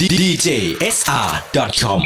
djsr.com